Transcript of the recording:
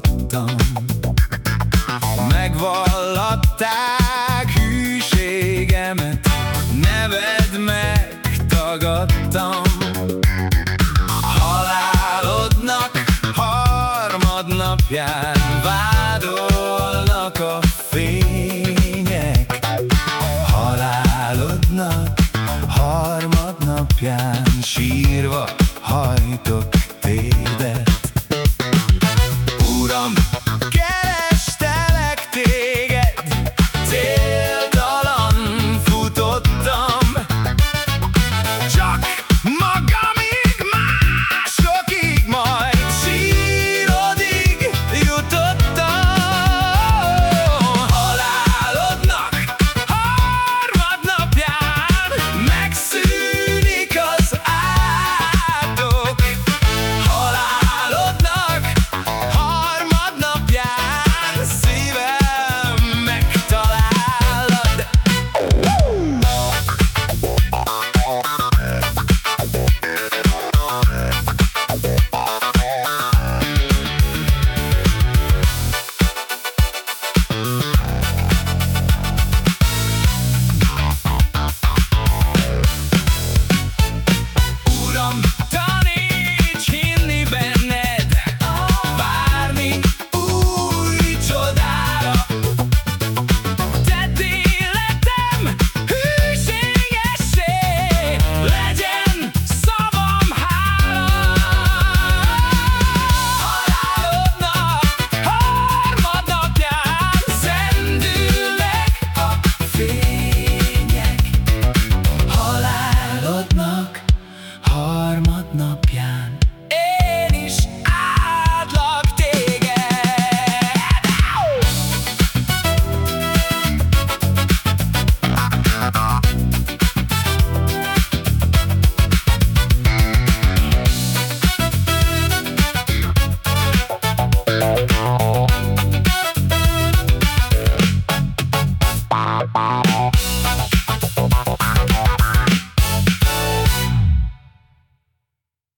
tagadtam Megvallatták hűségemet Neved megtagadtam. Halálodnak harmadnapján Vádolnak a fények. Halálodnak harmadnapján Sírva hajtok téged shock.